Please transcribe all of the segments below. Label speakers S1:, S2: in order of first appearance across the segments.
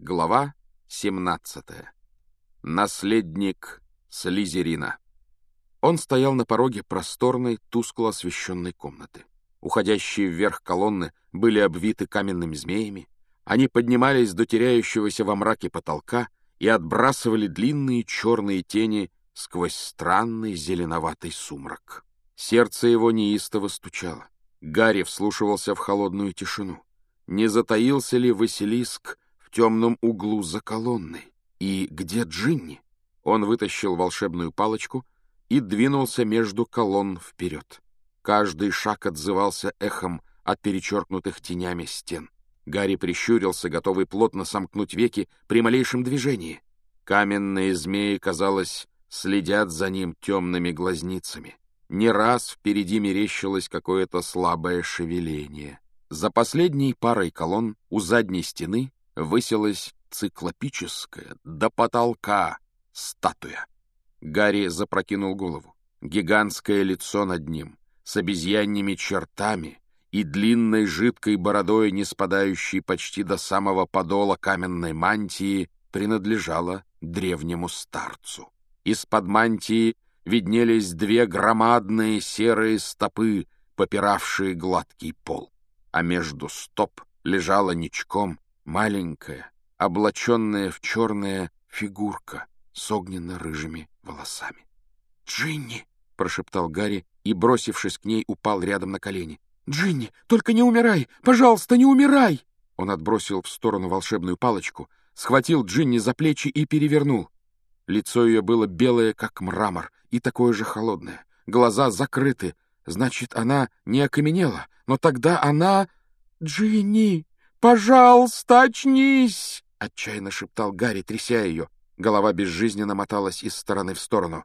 S1: Глава 17. Наследник Слизерина. Он стоял на пороге просторной, тускло освещенной комнаты. Уходящие вверх колонны были обвиты каменными змеями. Они поднимались до теряющегося во мраке потолка и отбрасывали длинные черные тени сквозь странный зеленоватый сумрак. Сердце его неистово стучало. Гарри вслушивался в холодную тишину. Не затаился ли Василиск в темном углу за колонной. И где Джинни? Он вытащил волшебную палочку и двинулся между колонн вперед. Каждый шаг отзывался эхом от перечеркнутых тенями стен. Гарри прищурился, готовый плотно сомкнуть веки при малейшем движении. Каменные змеи, казалось, следят за ним темными глазницами. Не раз впереди мерещилось какое-то слабое шевеление. За последней парой колонн у задней стены высилась циклопическая до потолка статуя. Гарри запрокинул голову. Гигантское лицо над ним, с обезьянными чертами и длинной жидкой бородой, не спадающей почти до самого подола каменной мантии, принадлежало древнему старцу. Из-под мантии виднелись две громадные серые стопы, попиравшие гладкий пол, а между стоп лежала ничком маленькая, облаченная в черная фигурка с огненно-рыжими волосами. «Джинни!» — прошептал Гарри и, бросившись к ней, упал рядом на колени. «Джинни, только не умирай! Пожалуйста, не умирай!» Он отбросил в сторону волшебную палочку, схватил Джинни за плечи и перевернул. Лицо ее было белое, как мрамор, и такое же холодное. Глаза закрыты. Значит, она не окаменела. Но тогда она... «Джинни!» «Пожалуйста, очнись!» — отчаянно шептал Гарри, тряся ее. Голова безжизненно моталась из стороны в сторону.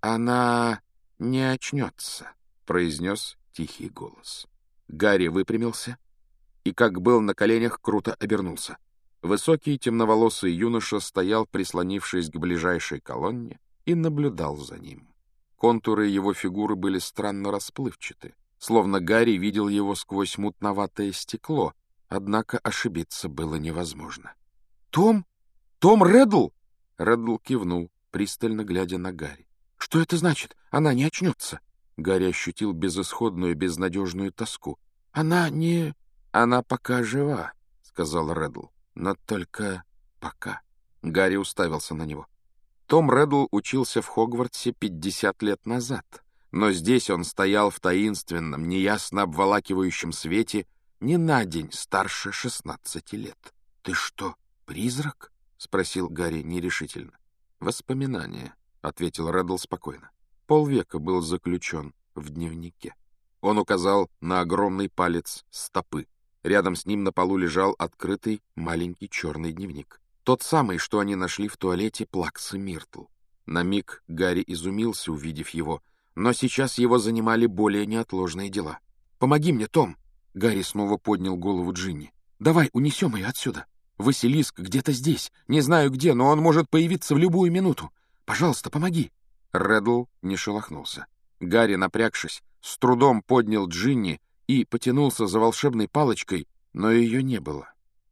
S1: «Она не очнется», — произнес тихий голос. Гарри выпрямился и, как был на коленях, круто обернулся. Высокий темноволосый юноша стоял, прислонившись к ближайшей колонне, и наблюдал за ним. Контуры его фигуры были странно расплывчаты, словно Гарри видел его сквозь мутноватое стекло, Однако ошибиться было невозможно. «Том? Том Реддл?» Реддл кивнул, пристально глядя на Гарри. «Что это значит? Она не очнется?» Гарри ощутил безысходную, безнадежную тоску. «Она не...» «Она пока жива», — сказал Реддл. «Но только пока». Гарри уставился на него. Том Реддл учился в Хогвартсе пятьдесят лет назад, но здесь он стоял в таинственном, неясно обволакивающем свете не на день старше шестнадцати лет. — Ты что, призрак? — спросил Гарри нерешительно. — Воспоминания, — ответил Реддл спокойно. Полвека был заключен в дневнике. Он указал на огромный палец стопы. Рядом с ним на полу лежал открытый маленький черный дневник. Тот самый, что они нашли в туалете Плаксы Миртл. На миг Гарри изумился, увидев его, но сейчас его занимали более неотложные дела. «Помоги мне, Том!» Гарри снова поднял голову Джинни. «Давай, унесем ее отсюда. Василиск где-то здесь. Не знаю где, но он может появиться в любую минуту. Пожалуйста, помоги». Реддл не шелохнулся. Гарри, напрягшись, с трудом поднял Джинни и потянулся за волшебной палочкой, но ее не было.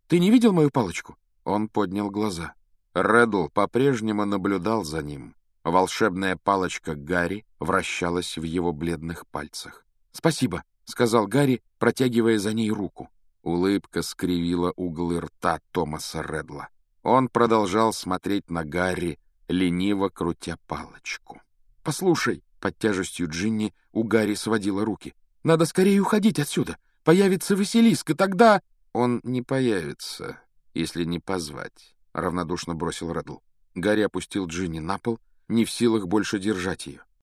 S1: «Ты не видел мою палочку?» Он поднял глаза. Реддл по-прежнему наблюдал за ним. Волшебная палочка Гарри вращалась в его бледных пальцах. «Спасибо», — сказал Гарри, протягивая за ней руку. Улыбка скривила углы рта Томаса Редла. Он продолжал смотреть на Гарри, лениво крутя палочку. «Послушай», — под тяжестью Джинни у Гарри сводила руки, — «надо скорее уходить отсюда. Появится Василиск, и тогда...» «Он не появится, если не позвать», — равнодушно бросил Редл. Гарри опустил Джинни на пол, не в силах больше держать ее.